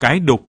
cái đục.